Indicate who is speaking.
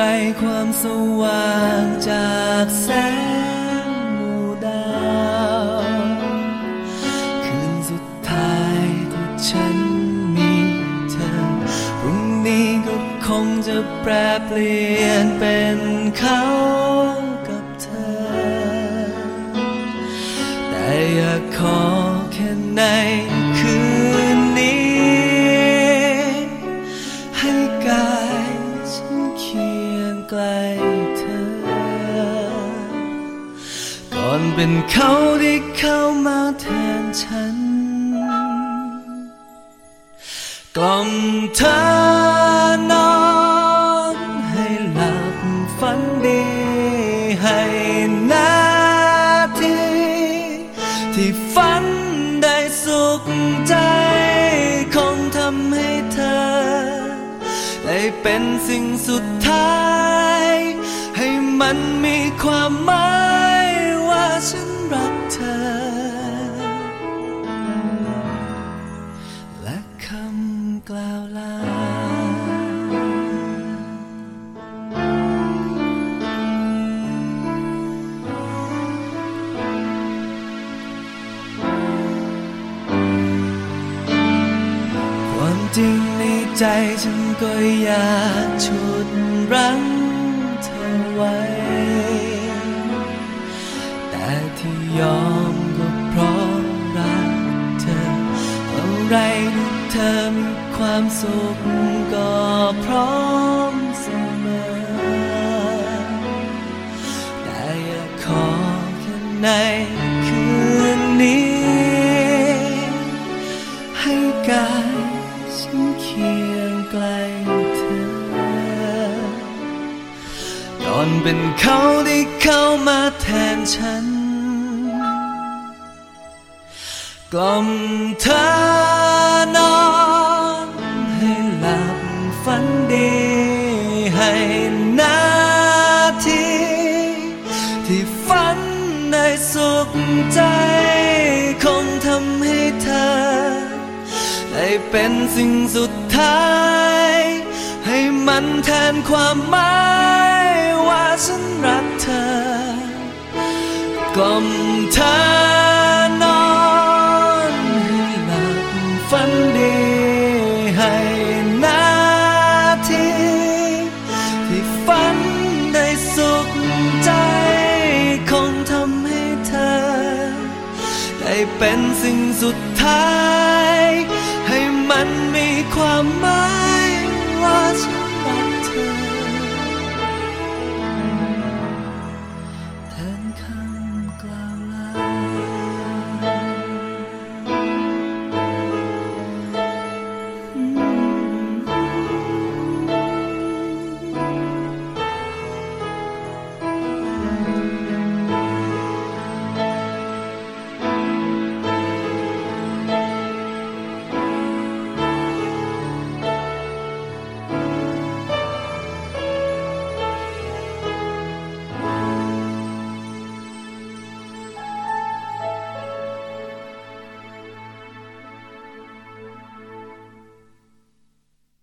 Speaker 1: ไรความสว่างจากแสงหมู่ดาวคืนสุดท้ายที่ฉันมีเธอพรุ่งนี้ก็คงจะแปรเปลี่ยนเป็นเขากับเธอ แต่อยากขอแค่ในคืน อนเป็นเขาที่เข้ามาแทนฉัน กล่อมเธอนอนให้หลับฝันดีให้นาทีที่ฝันได้สุขใจ คงทำให้เธอ ได้เป็นสิ่งสุดท้าย ให้มันมีความหมาย จริงในใจฉันก็อยากชุดรั้งเธอไว้ แต่ที่ยอมก็เพราะรักเธออะไรที่เธอมีความสุขก็พร้อมเสมอ แต่อยากขอแค่ในคืนนี้ ให้กาย ก่อนเป็นเขาที่เข้ามาแทนฉัน กล่อมเธอนอนให้หลับฝันดีให้นาทีที่ฝันได้สุขใจคงทำให้เธอ ได้เป็นสิ่งสุดท้าย มันแทนความหมายว่าฉันรักเธอกล่อมเธอนอนให้หลับฝันดีให้นาทีที่ฝันได้สุขใจคงทำให้เธอ ได้เป็นสิ่งสุดท้าย ให้มันมีความหมายว่า แทนคำกล่าวลา